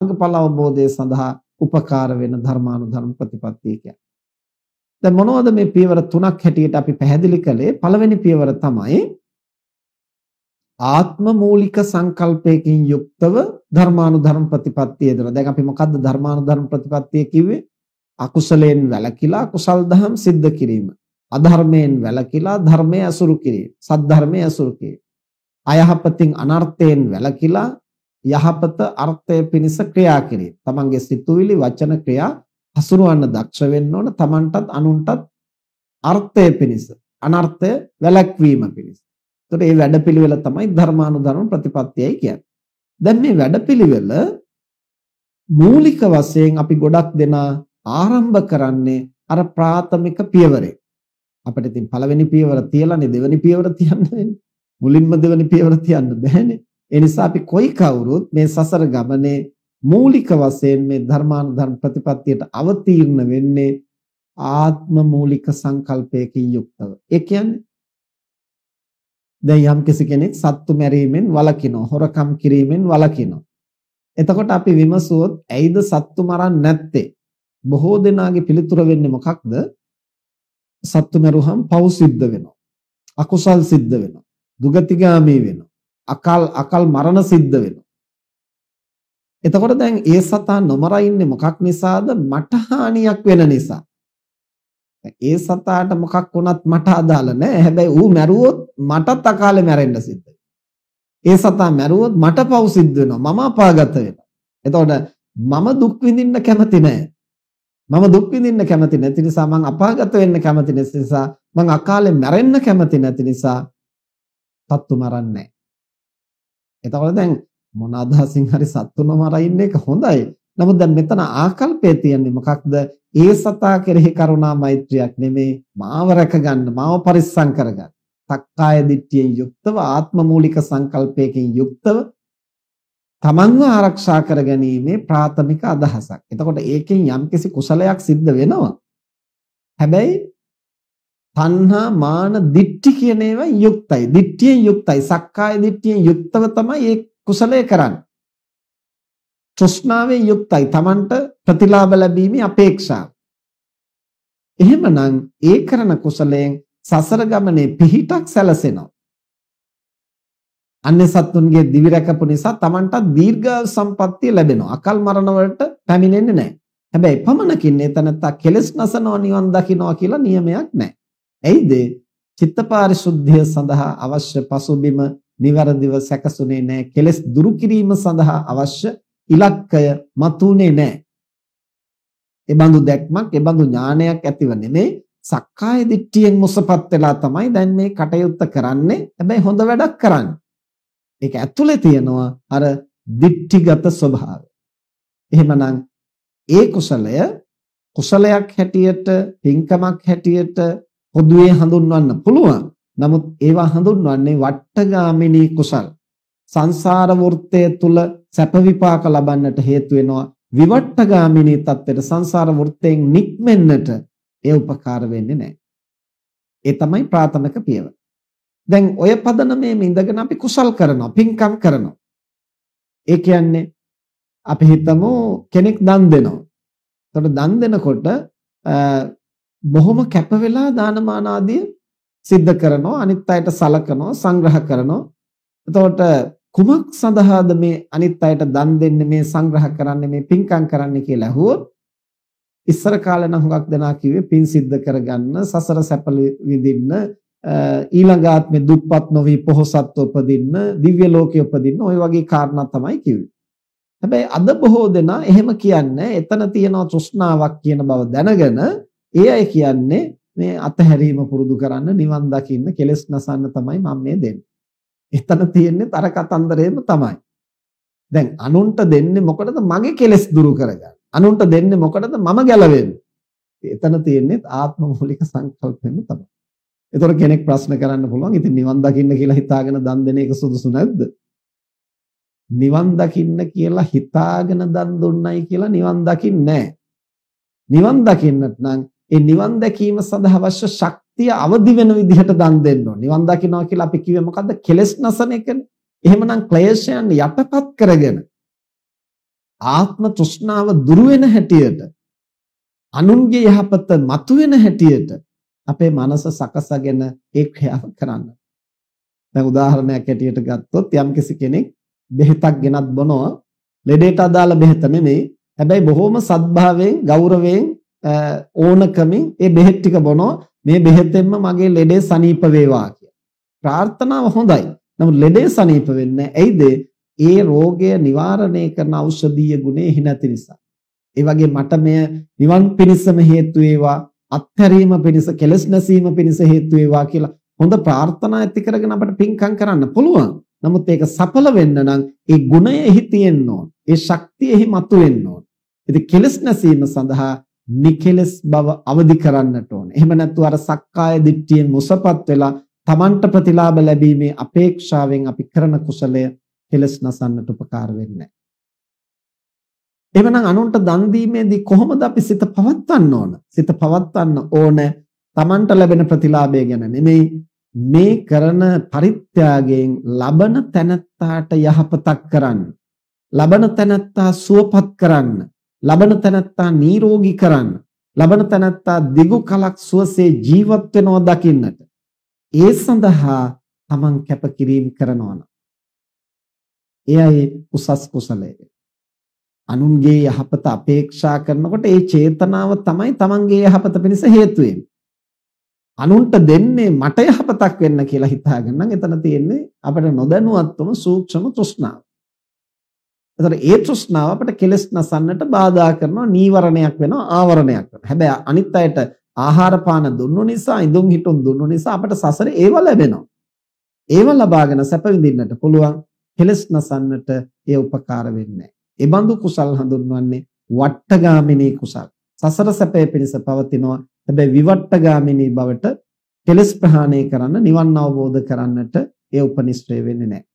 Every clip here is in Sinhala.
මාර්ගඵල අවබෝධය සඳහා උපකාර වෙන ධර්මානුධර්ම ප්‍රතිපත්තිය කියන්නේ. දැන් මොනවද මේ පියවර තුනක් හැටියට අපි පැහැදිලි කළේ? පළවෙනි පියවර තමයි ආත්ම මූලික සංකල්පයකින් යුක්තව ධර්මානුධර්ම ප්‍රතිපත්තිය දෙන. දැන් අපි මොකද්ද ධර්මානුධර්ම ප්‍රතිපත්තිය කිව්වේ? අකුසලයෙන් වැළකීලා කුසල් දහම් සිද්ධ කිරීම. අධර්මයෙන් වැළකීලා ධර්මයේ අසුරු කිරීම. සද්ධර්මයේ අසුරු කිරීම. අයහපතින් අනර්ථයෙන් වැළකීලා යහපත අර්ථය පිණිස ක්‍රියා කිරීම. තමන්ගේ සිතුවිලි වචන ක්‍රියා හසුරවන්න දක්ෂ වෙන්න ඕන. තමන්ටත් අනුන්ටත් අර්ථය පිණිස අනර්ථය වැළැක්වීම පිණිස. ඒතකොට මේ වැඩපිළිවෙල තමයි ධර්මානුධර්ම ප්‍රතිපත්තියයි කියන්නේ. දැන් මේ වැඩපිළිවෙල මූලික වශයෙන් අපි ගොඩක් දෙනා ආරම්භ කරන්නේ අර ප්‍රාථමික පියවරේ. අපිට ඉතින් පළවෙනි පියවර තියලානේ දෙවෙනි පියවර තියන්න වෙන්නේ. මුලින්ම දෙවෙනි පියවර තියන්න බෑනේ. ඒ නිසා අපි කොයි කවුරුත් මේ සසර ගමනේ මූලික වශයෙන් මේ ධර්මානුධර්ම ප්‍රතිපත්තියට අවතීර්ණ වෙන්නේ ආත්ම මූලික සංකල්පයකින් යුක්තව. ඒ කියන්නේ දැන් යම් කෙනෙක් සත්තු මැරීමෙන් වළකිනවා, හොරකම් කිරීමෙන් වළකිනවා. එතකොට අපි විමසුවොත් ඇයිද සත්තු මරන්නේ නැත්තේ? බොහෝ දෙනාගේ පිළිතුර වෙන්නේ මොකක්ද? සත්තු මරුහම් පව් සිද්ධ වෙනවා. අකුසල් සිද්ධ වෙනවා. දුගතිගාමී වෙනවා. අකල් අකල් මරණ සිද්ධ වෙනවා. එතකොට දැන් ඒ සතා නොමර ඉන්නේ මොකක් නිසාද? මට හානියක් වෙන නිසා. ඒ සතාට මොකක් වුණත් මට අදාළ නැහැ. හැබැයි ඌ මැරුවොත් මටත් අකාලේ මැරෙන්න සිද්ධ ඒ සතා මැරුවොත් මට පව් සිද්ධ වෙනවා. මම අපාගත වෙනවා. එතකොට මම දුක් විඳින්න කැමති නැහැ. මම දුක් විඳින්න කැමති නැති නිසා මං අපාගත වෙන්න කැමති නැති නිසා මං අකාලේ මැරෙන්න කැමති නැති නිසා සත්තු මරන්නේ එතකොට දැන් මොන අදහසින් හරි සත්තු නොමරා ඉන්න එක හොඳයි. නමුත් දැන් මෙතන ආකල්පය තියෙන්නේ මොකක්ද? ඒ සතා කෙරෙහි කරුණා මෛත්‍රියක් නෙමේ මාව රැකගන්න, මාව පරිස්සම් කරගන්න. සක්කාය දිට්ඨියෙන් යුක්තව ආත්ම මූලික සංකල්පයකින් යුක්තව තමන්ව ආරක්ෂා කර ගැනීමේ ප්‍රාථමික අදහසක්. එතකොට ඒකෙන් යම්කිසි කුසලයක් සිද්ධ වෙනවා. හැබැයි තණ්හා මාන දිට්ඨි කියන ඒවා යුක්තයි. දිට්ඨියෙන් යුක්තයි. සක්කාය දිට්ඨියෙන් යුක්තව තමයි ඒ කුසලය කරන්නේ. තෘෂ්ණාවෙන් යුක්තයි. Tamanට ප්‍රතිලාභ ලැබීමේ අපේක්ෂාව. එහෙමනම් ඒ කරන කුසලයෙන් සසර ගමනේ පිහිටක් සැලසෙනවා. අන්‍ය සත්තුන්ගේ දිවි රැකපු නිසා Tamanට දීර්ඝ සම්පත්තිය ලැබෙනවා. අකල් මරණ වලට පැමිණෙන්නේ නැහැ. හැබැයි පමණකින් එතනත්තා කෙලස් නසනවා නිවන් දකින්නවා කියලා නියමයක් නැහැ. ඇයිද? චිත්ත පාරිශුද්ධිය සඳහා අවශ්‍ය පසුබිම નિවරදිව සැකසුනේ නැහැ. කෙලස් දුරු කිරීම සඳහා අවශ්‍ය ඉලක්කය මතුනේ නැහැ. ඒ බඳු දැක්මක්, ඒ බඳු ඥානයක් ඇතිව නෙමෙයි සක්කාය දිට්ඨියෙන් මුසපත් වෙලා තමයි දැන් මේ කටයුත්ත කරන්නේ. හැබැයි හොඳ වැඩක් කරන්නේ. ඒක ඇතුලේ තියෙනවා අර දිට්ඨිගත ස්වභාවය. එහෙමනම් ඒ කුසලය කුසලයක් හැටියට, පින්කමක් හැටියට පොදුවේ හඳුන්වන්න පුළුවන්. නමුත් ඒවා හඳුන්වන්නේ වට්ටගාමිනී කුසල්. සංසාර වෘත්තය තුල සැප විපාක ලබන්නට හේතු වෙනවා. විවට්ටගාමිනී தත්වෙට සංසාර වෘත්තයෙන් නික්මෙන්නට ඒ උපකාර වෙන්නේ නැහැ. ඒ තමයි ප්‍රාථමික පියවර. දැන් ඔය පදනමේ ඉඳගෙන අපි කුසල් කරනවා, පින්කම් කරනවා. ඒ කියන්නේ අපි හිතමු කෙනෙක් දන් දෙනවා. එතකොට දන් දෙනකොට බොහොම කැප වෙලා දානමාන ආදී සිද්ධ කරනවා, අනිත් අයට සලකනවා, සංග්‍රහ කරනවා. එතකොට කුමක් සඳහාද මේ අනිත් අයට දන් දෙන්නේ, මේ සංග්‍රහ කරන්නේ, මේ පින්කම් කරන්නේ කියලා අහුවොත් ඉස්සර කාලේ නම් හුඟක් දෙනා කිව්වේ පින් සිද්ධ කරගන්න, සසර සැප විඳින්න, ඊළඟ ආත්මේ දුප්පත් නොවි පොහොසත් උපදින්න, දිව්‍ය ලෝකේ උපදින්න ওই වගේ කාරණා තමයි කිව්වේ. හැබැයි අද බොහෝ දෙනා එහෙම කියන්නේ එතන තියෙන තෘෂ්ණාවක් කියන බව දැනගෙන ඒ අය කියන්නේ මේ අතහැරීම පුරුදු කරන්න නිවන් දකින්න කෙලස් නසන්න තමයි මම මේ දෙන්නේ. එතන තියෙන්නේ තර කතන්දරේම තමයි. දැන් අනුන්ට දෙන්නේ මොකටද මගේ කෙලස් දුරු කරගන්න. අනුන්ට දෙන්නේ මොකටද මම ගැලවෙන්න. එතන තියෙන්නේ ආත්ම මූලික සංකල්පෙම තමයි. ඒතර කෙනෙක් ප්‍රශ්න කරන්න පුළුවන් ඉතින් නිවන් දකින්න කියලා හිතාගෙන දන් දෙන එක සුදුසු නැද්ද? නිවන් දකින්න කියලා හිතාගෙන දන් දුන්නයි කියලා නිවන් දකින්නේ නැහැ. නිවන් දකින්නත් නම් ඒ නිවන් දැකීම සඳහා අවශ්‍ය ශක්තිය අවදි වෙන විදිහට දන් දෙන්න ඕනේ. නිවන් දකින්නවා කියලා අපි කිව්වේ මොකද්ද? කෙලෙස් නසන එකනේ. එහෙමනම් ක්ලේශයන් යටපත් කරගෙන ආත්ම තෘෂ්ණාව දුරු වෙන හැටියට අනුන්ගේ යහපත මතුවෙන හැටියට අපේ මනස සකසගෙන ඒ ක්‍රියාව කරන්න. දැන් උදාහරණයක් ඇටියට ගත්තොත් යම්කිසි කෙනෙක් බෙහෙතක් ගෙනත් බොනවා ලෙඩේට අදාළ බෙහෙත නෙමෙයි හැබැයි බොහොම සද්භාවයෙන් ගෞරවයෙන් ඕනකමින් ඒ බෙහෙත් ටික බොනවා මේ බෙහෙතෙන්ම මගේ ලෙඩේ සනීප වේවා කියලා. ප්‍රාර්ථනාව හොඳයි. නමුත් ලෙඩේ සනීප වෙන්නේ ඇයිද? ඒ රෝගය නිවාරණය කරන ඖෂධීය ගුණය එහි නැති නිසා. ඒ වගේ මට මෙය නිවන් පිණිසම හේතු වේවා, අත්හැරීම පිණිස, කෙලස් නැසීම පිණිස හේතු වේවා කියලා හොඳ ප්‍රාර්ථනා ඇති කරගෙන අපට පින්කම් කරන්න පුළුවන්. නමුත් ඒක සඵල වෙන්න නම් ඒ ගුණය එහි තියෙන්න ඕන. ඒ ශක්තිය එහි මතුවෙන්න ඕන. ඉතින් කෙලස් නැසීම සඳහා නිකෙලස් බව අවදි කරන්නට ඕන. එහෙම නැත්නම් අර සක්කාය දිට්ඨියෙන් මුසපත් වෙලා Tamanට ප්‍රතිලාභ ලැබීමේ අපේක්ෂාවෙන් අපි කරන කුසලය කෙලස් නසන්නට උපකාර වෙන්නේ නැහැ. එවනම් අනුන්ට දන් දීමේදී කොහොමද අපි සිත පවත්වන්න ඕන? සිත පවත්වන්න ඕන Tamanට ලැබෙන ප්‍රතිලාභය ගැන නෙමෙයි මේ කරන පරිත්‍යාගයෙන් ලබන තැනත්තාට යහපතක් කරන්න. ලබන තැනත්තා සුවපත් කරන්න. ලබන තැනත්තා නිරෝගී කරන්න. ලබන තැනත්තා දිගු කලක් සුවසේ ජීවත් වෙනවා දකින්නට. ඒ සඳහා Taman කැපකිරීම කරනවා. එයයි උසස් කුසලය. අනුන්ගේ යහපත අපේක්ෂා කරනකොට ඒ චේතනාව තමයි Tamanගේ යහපත පිණිස හේතු අනුන්ට දෙන්නේ මට යහපතක් වෙන්න කියලා හිතාගෙන නම් එතන තියෙන්නේ අපිට නොදැනුවත්වම සූක්ෂම තෘෂ්ණාව. එතකොට ඒ තෘෂ්ණාව අපිට කෙලස් නසන්නට බාධා කරනවා නීවරණයක් වෙනවා ආවරණයක් වෙනවා. හැබැයි අනිත් අයට ආහාර පාන දුන්නු නිසා ඉදුම් හිටුම් දුන්නු නිසා අපිට සසරේ ඒව ලැබෙනවා. ඒව ලබාගෙන සැප විඳින්නට පුළුවන්. කෙලස් නසන්නට ඒ උපකාර වෙන්නේ නැහැ. ඒ බඳු කුසල් හඳුන්වන්නේ වට්ටගාමිනී කුසල්. සසර සැපේ පිණිස පවතිනවා. හැබැයි විවට්ටගාමිනී බවට කෙලස් ප්‍රහාණය කරන්න නිවන් අවබෝධ කරන්නට ඒ උපනිශ්‍රය වෙන්නේ නැහැ.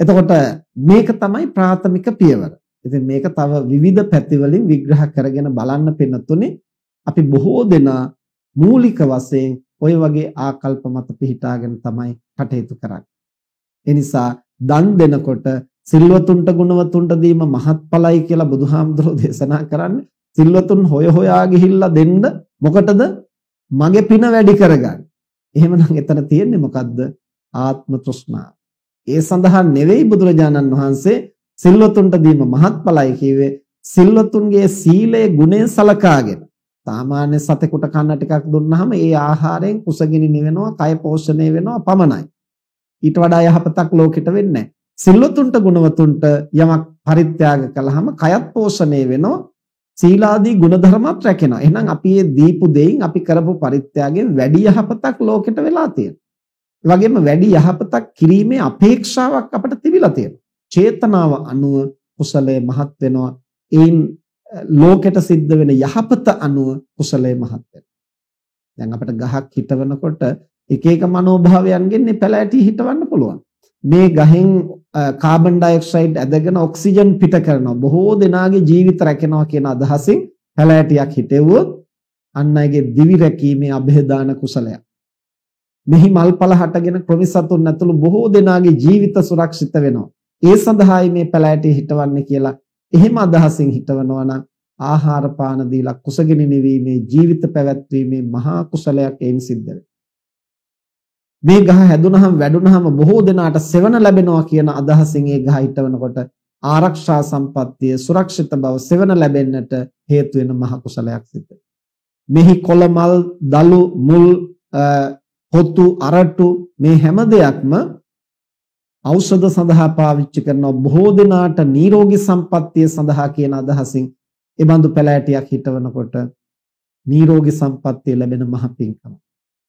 එතකොට මේක තමයි ප්‍රාථමික පියවර. ඉතින් මේක තව විවිධ පැතිවලින් විග්‍රහ කරගෙන බලන්න පෙනුතුනේ අපි බොහෝ දෙනා මූලික වශයෙන් ওই වගේ ආකල්ප මත පිහිටාගෙන තමයි කටයුතු කරන්නේ. ඒ නිසා දන් දෙනකොට සිල්වතුන්ට ගුණවතුන්ට දීම මහත්ඵලයි කියලා බුදුහාමුදුරෝ දේශනා කරන්නේ. සිල්වතුන් හොය හොයා ගිහිල්ලා දෙන්න මොකටද? මගේ පින වැඩි කරගන්න. එහෙමනම් එතන තියෙන්නේ මොකද්ද? ආත්ම තෘෂ්ණාව. ඒ සඳහා නෙවෙයි බුදුරජාණන් වහන්සේ සිල්වතුන්ට දීම මහත්ඵලයි කිව්වේ සිල්වතුන්ගේ සීලයේ ගුණය සලකාගෙන. සාමාන්‍ය සතෙකුට කන්න ටිකක් දුන්නාම ඒ ආහාරයෙන් කුසගිනි නිවෙනවා, කය පෝෂණය වෙනවා පමණයි. ඊට වඩා යහපතක් ලෝකෙට වෙන්නේ නැහැ. සිල්වතුන්ට ගුණවතුන්ට යමක් පරිත්‍යාග කළාම කයත් පෝෂණය වෙනවා. සීලාදී ගුණධර්මත් රැකෙනවා. එහෙනම් අපි මේ දීපු දෙයින් අපි කරපු පරිත්‍යාගයෙන් වැඩි යහපතක් ලෝකෙට වෙලා තියෙනවා. ඒ වගේම වැඩි යහපතක් කිරීමේ අපේක්ෂාවක් අපිට තිබිලා තියෙනවා. චේතනාව අනුව කුසලය මහත් වෙනවා. ඒන් ලෝකෙට සිද්ධ වෙන යහපත අනුව කුසලය මහත් වෙනවා. දැන් අපිට ගහක් හිටවනකොට එක එක මනෝභාවයන්ගෙන් මේ පැලෑටි හිටවන්න පුළුවන්. මේ ගහෙන් කාබන් ඩයොක්සයිඩ් ඇදගෙන ඔක්සිජන් පිට කරනවා. බොහෝ දෙනාගේ ජීවිත රැකෙනවා කියන අදහසින් පැලෑටියක් හිටෙව්වොත් අන් අයගේ දිවි රැකීමේ અભේදාන කුසලයක්. මෙහි මල්පල හටගෙන ක්‍රමිසතුන් ඇතුළු බොහෝ දෙනාගේ ජීවිත සුරක්ෂිත වෙනවා. ඒ සඳහායි මේ පැලෑටි හිටවන්නේ කියලා එහෙම අදහසින් හිටවනවා නම් ආහාර පාන දීලා කුසගිනි නිවීමේ ජීවිත පැවැත්වීමේ මහා කුසලයක් එයින් සිද්ධ වෙනවා. මේ ගහ හැදුනහම වැඩුනහම බොහෝ දෙනාට සෙවණ ලැබෙනවා කියන අදහසින් ඒ ගහ හිටවනකොට ආරක්ෂා සම්පත්තිය සුරක්ෂිත බව සෙවණ ලැබෙන්නට හේතු වෙන මහ කුසලයක් සිද්ධ මෙහි කොළ මල් දලු මුල් පොතු අරටු මේ හැම දෙයක්ම ඖෂධ සඳහා පාවිච්චි කරන බොහෝ දෙනාට නිරෝගී සම්පත්තිය සඳහා කියන අදහසින් ඒ බඳු පැලෑටියක් හිටවනකොට නිරෝගී සම්පත්තිය ලැබෙන මහ පිංකම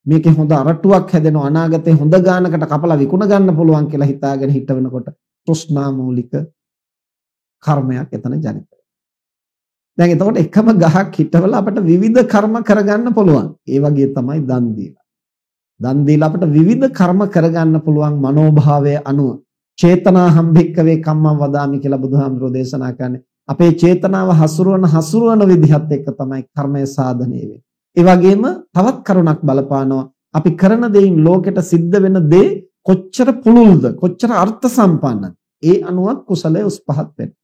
මේකේ හොඳ අරටුවක් හැදෙනවා අනාගතේ හොඳ ගානකට කපලා විකුණ ගන්න පුළුවන් කියලා හිතාගෙන හිටවෙනකොට තෘෂ්ණා මූලික කර්මයක් එතන ජනිත දැන් එතකොට එකම ගහක් හිටවලා අපිට විවිධ කර්ම කරගන්න පුළුවන්. ඒ වගේ තමයි දන් දීලා. දන් දීලා අපිට විවිධ කර්ම කරගන්න පුළුවන් මනෝභාවය අනුව. චේතනා හම්බෙක්කවේ කම්මං වදාමි කියලා බුදුහාමුදුරෝ දේශනා කරන්නේ. අපේ චේතනාව හසුරුවන හසුරුවන විදිහත් එක්ක තමයි කර්මය සාධනය වෙන්නේ. ඒ වගේම තවත් කරුණක් බලපානවා අපි කරන දෙයින් ලෝකෙට සිද්ධ වෙන දේ කොච්චර පුළුල්ද කොච්චර අර්ථ සම්පන්නද ඒ අනුවත් කුසලයේ උස් පහත් වෙනවා.